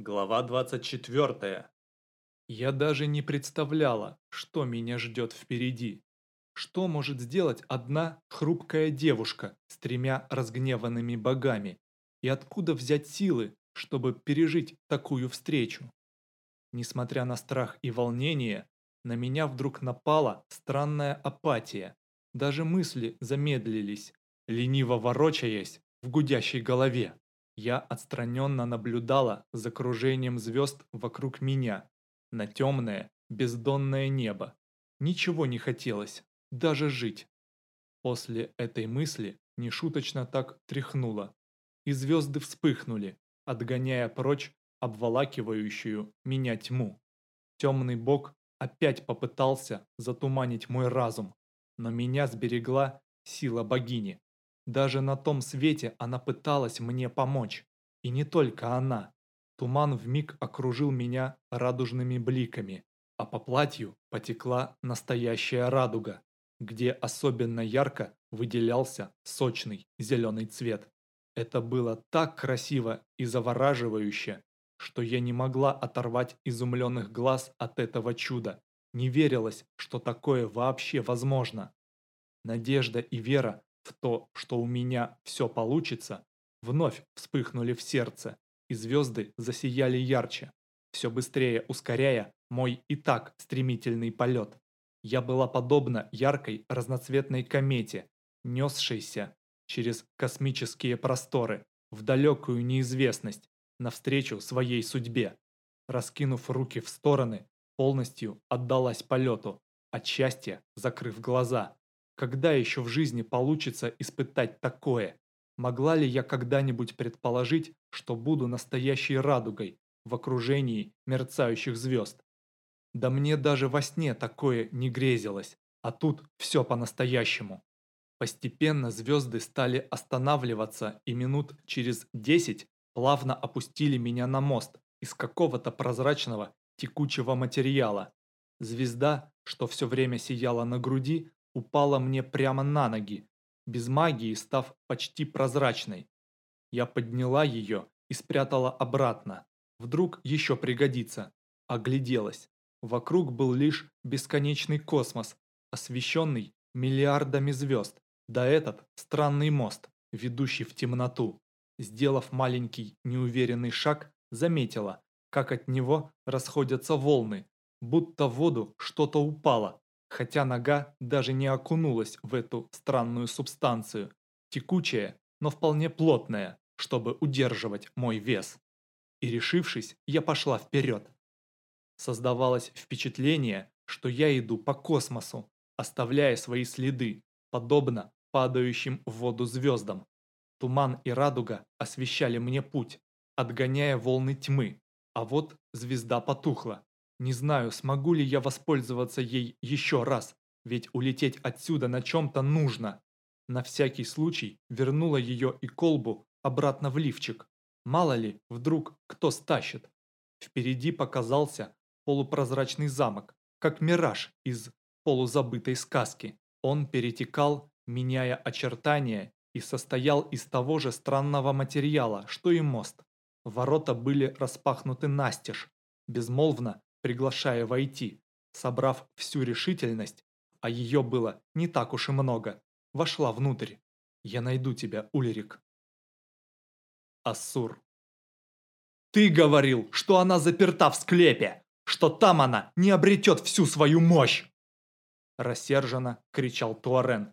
Глава 24. Я даже не представляла, что меня ждет впереди. Что может сделать одна хрупкая девушка с тремя разгневанными богами? И откуда взять силы, чтобы пережить такую встречу? Несмотря на страх и волнение, на меня вдруг напала странная апатия. Даже мысли замедлились, лениво ворочаясь в гудящей голове. Я отстраненно наблюдала за кружением звезд вокруг меня, на темное, бездонное небо. Ничего не хотелось, даже жить. После этой мысли нешуточно так тряхнуло, и звезды вспыхнули, отгоняя прочь обволакивающую меня тьму. Темный бог опять попытался затуманить мой разум, но меня сберегла сила богини. Даже на том свете она пыталась мне помочь. И не только она. Туман вмиг окружил меня радужными бликами, а по платью потекла настоящая радуга, где особенно ярко выделялся сочный зеленый цвет. Это было так красиво и завораживающе, что я не могла оторвать изумленных глаз от этого чуда. Не верилось, что такое вообще возможно. Надежда и вера в то, что у меня все получится, вновь вспыхнули в сердце, и звезды засияли ярче, все быстрее ускоряя мой и так стремительный полет. Я была подобна яркой разноцветной комете, несшейся через космические просторы, в далекую неизвестность, навстречу своей судьбе. Раскинув руки в стороны, полностью отдалась полету, от счастья закрыв глаза. Когда еще в жизни получится испытать такое? Могла ли я когда-нибудь предположить, что буду настоящей радугой в окружении мерцающих звезд? Да мне даже во сне такое не грезилось, а тут все по-настоящему. Постепенно звезды стали останавливаться и минут через десять плавно опустили меня на мост из какого-то прозрачного текучего материала. Звезда, что все время сияла на груди, упала мне прямо на ноги, без магии став почти прозрачной. Я подняла ее и спрятала обратно. Вдруг еще пригодится. Огляделась. Вокруг был лишь бесконечный космос, освещенный миллиардами звезд, да этот странный мост, ведущий в темноту. Сделав маленький неуверенный шаг, заметила, как от него расходятся волны, будто в воду что-то упало, хотя нога даже не окунулась в эту странную субстанцию, текучая, но вполне плотная, чтобы удерживать мой вес. И решившись, я пошла вперед. Создавалось впечатление, что я иду по космосу, оставляя свои следы, подобно падающим в воду звездам. Туман и радуга освещали мне путь, отгоняя волны тьмы, а вот звезда потухла. Не знаю, смогу ли я воспользоваться ей еще раз, ведь улететь отсюда на чем-то нужно. На всякий случай вернула ее и колбу обратно в лифчик. Мало ли, вдруг кто стащит. Впереди показался полупрозрачный замок, как мираж из полузабытой сказки. Он перетекал, меняя очертания, и состоял из того же странного материала, что и мост. Ворота были распахнуты настежь, безмолвно приглашая войти. Собрав всю решительность, а ее было не так уж и много, вошла внутрь. «Я найду тебя, Ульрик». Ассур. «Ты говорил, что она заперта в склепе, что там она не обретет всю свою мощь!» Рассерженно кричал Туарен.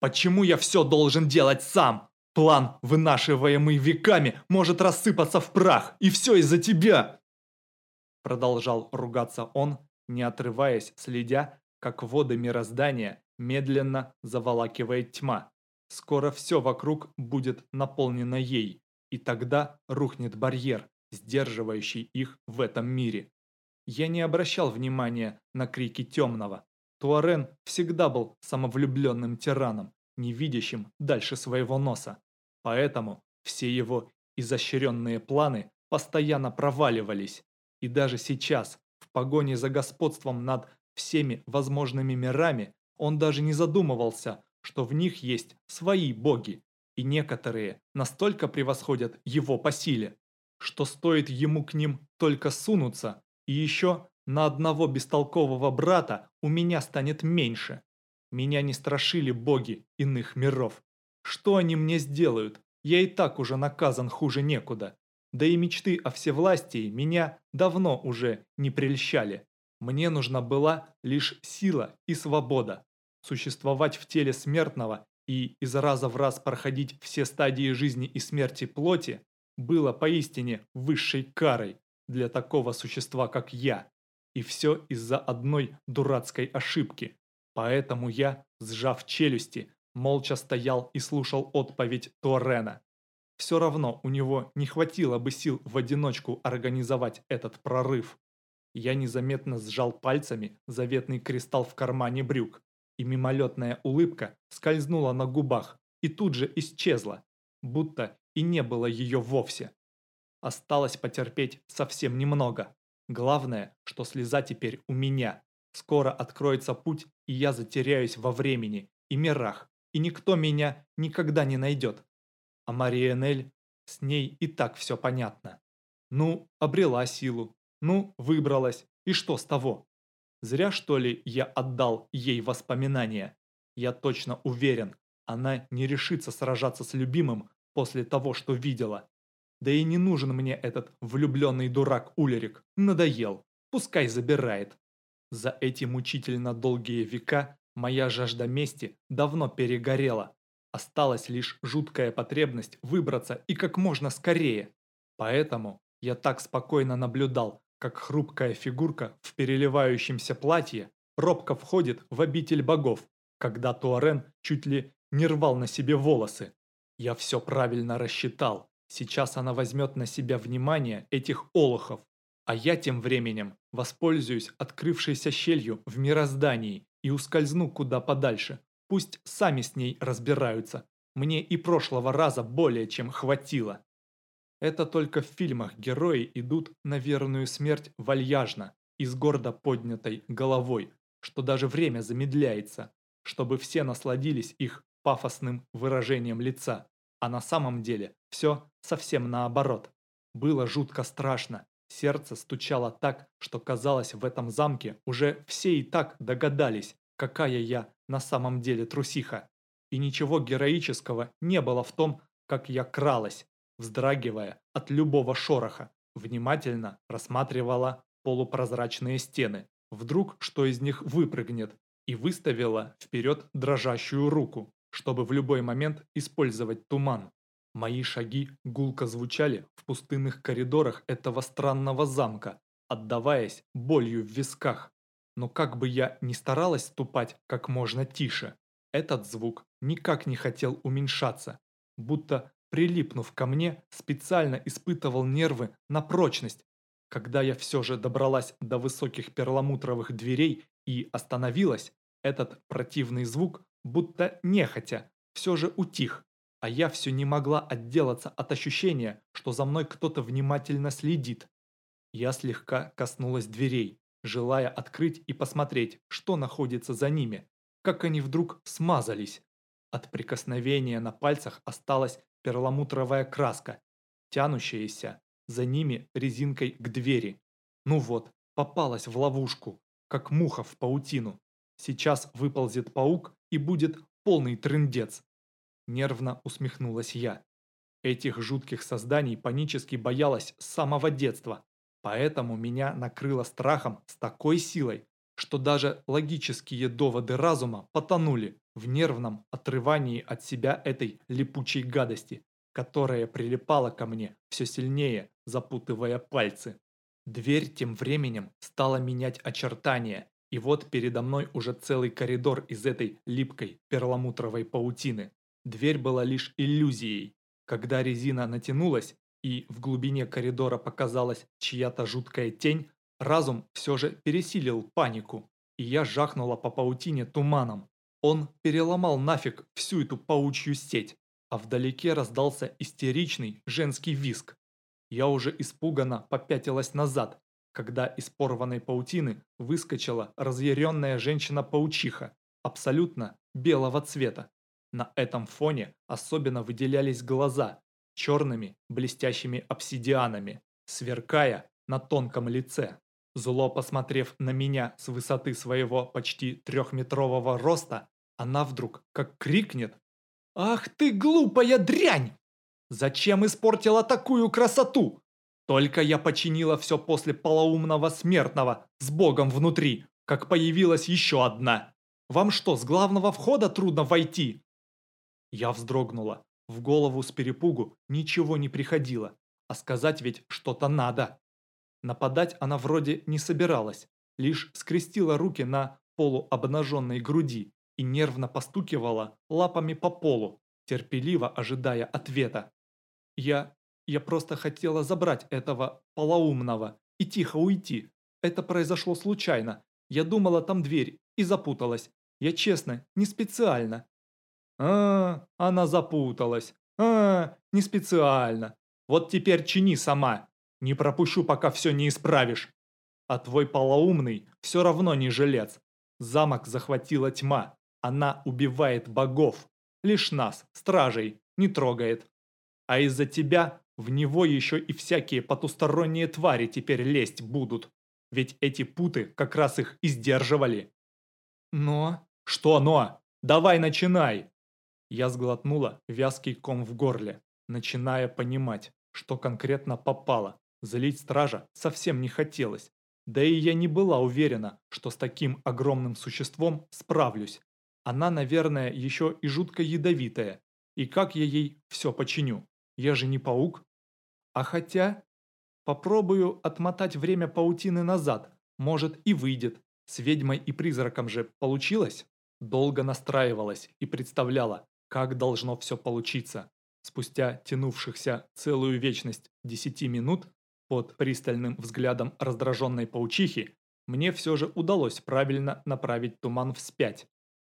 «Почему я все должен делать сам? План, вынашиваемый веками, может рассыпаться в прах, и все из-за тебя!» Продолжал ругаться он, не отрываясь, следя, как воды мироздания медленно заволакивает тьма. Скоро все вокруг будет наполнено ей, и тогда рухнет барьер, сдерживающий их в этом мире. Я не обращал внимания на крики темного. Туарен всегда был самовлюбленным тираном, не видящим дальше своего носа. Поэтому все его изощренные планы постоянно проваливались. И даже сейчас, в погоне за господством над всеми возможными мирами, он даже не задумывался, что в них есть свои боги, и некоторые настолько превосходят его по силе, что стоит ему к ним только сунуться, и еще на одного бестолкового брата у меня станет меньше. Меня не страшили боги иных миров. Что они мне сделают? Я и так уже наказан хуже некуда. Да и мечты о всевластии меня давно уже не прельщали. Мне нужна была лишь сила и свобода. Существовать в теле смертного и из раза в раз проходить все стадии жизни и смерти плоти было поистине высшей карой для такого существа, как я. И все из-за одной дурацкой ошибки. Поэтому я, сжав челюсти, молча стоял и слушал отповедь Туарена. Все равно у него не хватило бы сил в одиночку организовать этот прорыв. Я незаметно сжал пальцами заветный кристалл в кармане брюк, и мимолетная улыбка скользнула на губах и тут же исчезла, будто и не было ее вовсе. Осталось потерпеть совсем немного. Главное, что слеза теперь у меня. Скоро откроется путь, и я затеряюсь во времени и мирах, и никто меня никогда не найдет. А Мария Нель, с ней и так все понятно. Ну, обрела силу, ну, выбралась, и что с того? Зря, что ли, я отдал ей воспоминания? Я точно уверен, она не решится сражаться с любимым после того, что видела. Да и не нужен мне этот влюбленный дурак Улерик. Надоел. Пускай забирает. За эти мучительно долгие века моя жажда мести давно перегорела. Осталась лишь жуткая потребность выбраться и как можно скорее. Поэтому я так спокойно наблюдал, как хрупкая фигурка в переливающемся платье робко входит в обитель богов, когда Туарен чуть ли не рвал на себе волосы. Я все правильно рассчитал. Сейчас она возьмет на себя внимание этих олухов, а я тем временем воспользуюсь открывшейся щелью в мироздании и ускользну куда подальше. Пусть сами с ней разбираются. Мне и прошлого раза более чем хватило. Это только в фильмах герои идут на верную смерть вальяжно и с гордо поднятой головой, что даже время замедляется, чтобы все насладились их пафосным выражением лица. А на самом деле все совсем наоборот. Было жутко страшно. Сердце стучало так, что казалось в этом замке уже все и так догадались, какая я на самом деле трусиха. И ничего героического не было в том, как я кралась, вздрагивая от любого шороха, внимательно рассматривала полупрозрачные стены. Вдруг что из них выпрыгнет, и выставила вперед дрожащую руку чтобы в любой момент использовать туман. Мои шаги гулко звучали в пустынных коридорах этого странного замка, отдаваясь болью в висках. Но как бы я ни старалась ступать как можно тише, этот звук никак не хотел уменьшаться, будто, прилипнув ко мне, специально испытывал нервы на прочность. Когда я все же добралась до высоких перламутровых дверей и остановилась, этот противный звук будто нехотя, все же утих, а я все не могла отделаться от ощущения, что за мной кто-то внимательно следит. Я слегка коснулась дверей, желая открыть и посмотреть, что находится за ними, как они вдруг смазались. От прикосновения на пальцах осталась перламутровая краска, тянущаяся за ними резинкой к двери. Ну вот, попалась в ловушку, как муха в паутину. Сейчас выползет паук и будет полный трындец. Нервно усмехнулась я. Этих жутких созданий панически боялась с самого детства, поэтому меня накрыло страхом с такой силой, что даже логические доводы разума потонули в нервном отрывании от себя этой липучей гадости, которая прилипала ко мне все сильнее, запутывая пальцы. Дверь тем временем стала менять очертания, и вот передо мной уже целый коридор из этой липкой перламутровой паутины. Дверь была лишь иллюзией. Когда резина натянулась, и в глубине коридора показалась чья-то жуткая тень, разум все же пересилил панику, и я жахнула по паутине туманом. Он переломал нафиг всю эту паучью сеть, а вдалеке раздался истеричный женский виск. Я уже испуганно попятилась назад, когда из порванной паутины выскочила разъяренная женщина-паучиха, абсолютно белого цвета. На этом фоне особенно выделялись глаза, черными блестящими обсидианами, сверкая на тонком лице. Зло посмотрев на меня с высоты своего почти трехметрового роста, она вдруг как крикнет «Ах ты глупая дрянь! Зачем испортила такую красоту? Только я починила все после полоумного смертного с богом внутри, как появилась еще одна. Вам что, с главного входа трудно войти?» Я вздрогнула. В голову с перепугу ничего не приходило, а сказать ведь что-то надо. Нападать она вроде не собиралась, лишь скрестила руки на полуобнаженной груди и нервно постукивала лапами по полу, терпеливо ожидая ответа. Я... я просто хотела забрать этого полоумного и тихо уйти. Это произошло случайно. Я думала, там дверь, и запуталась. Я честно, не специально. А, она запуталась. А, не специально. Вот теперь чини сама. Не пропущу, пока все не исправишь. А твой полоумный все равно не жилец. Замок захватила тьма. Она убивает богов. Лишь нас, стражей, не трогает. А из-за тебя в него еще и всякие потусторонние твари теперь лезть будут. Ведь эти путы как раз их и сдерживали. Но... Что но? Давай начинай! Я сглотнула вязкий ком в горле, начиная понимать, что конкретно попало. Злить стража совсем не хотелось. Да и я не была уверена, что с таким огромным существом справлюсь. Она, наверное, еще и жутко ядовитая. И как я ей все починю? Я же не паук. А хотя... Попробую отмотать время паутины назад. Может и выйдет. С ведьмой и призраком же получилось? Долго настраивалась и представляла, как должно все получиться. Спустя тянувшихся целую вечность десяти минут под пристальным взглядом раздраженной паучихи мне все же удалось правильно направить туман вспять.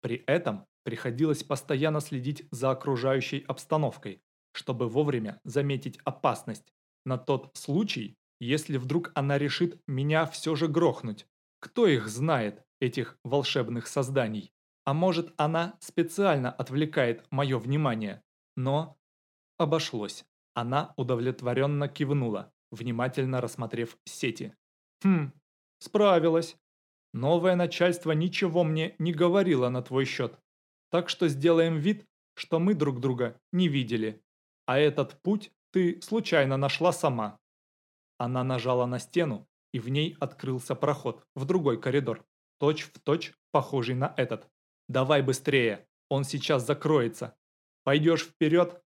При этом приходилось постоянно следить за окружающей обстановкой, чтобы вовремя заметить опасность, на тот случай, если вдруг она решит меня все же грохнуть. Кто их знает, этих волшебных созданий? А может, она специально отвлекает мое внимание? Но обошлось. Она удовлетворенно кивнула внимательно рассмотрев сети. «Хм, справилась. Новое начальство ничего мне не говорило на твой счет. Так что сделаем вид, что мы друг друга не видели. А этот путь ты случайно нашла сама». Она нажала на стену, и в ней открылся проход в другой коридор, точь-в-точь точь похожий на этот. «Давай быстрее, он сейчас закроется. Пойдешь вперед,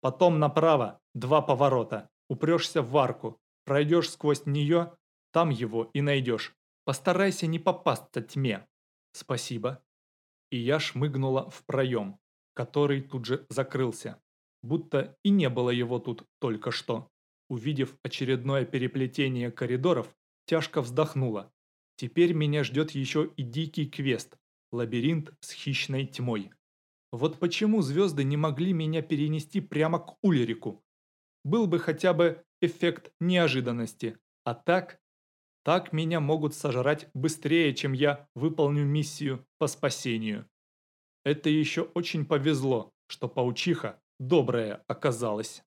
потом направо, два поворота, Упрешься в арку, пройдешь сквозь нее, там его и найдешь. Постарайся не попасться тьме. Спасибо. И я шмыгнула в проем, который тут же закрылся. Будто и не было его тут только что. Увидев очередное переплетение коридоров, тяжко вздохнула. Теперь меня ждет еще и дикий квест – лабиринт с хищной тьмой. Вот почему звезды не могли меня перенести прямо к Ульрику, был бы хотя бы эффект неожиданности. А так, так меня могут сожрать быстрее, чем я выполню миссию по спасению. Это еще очень повезло, что паучиха добрая оказалась.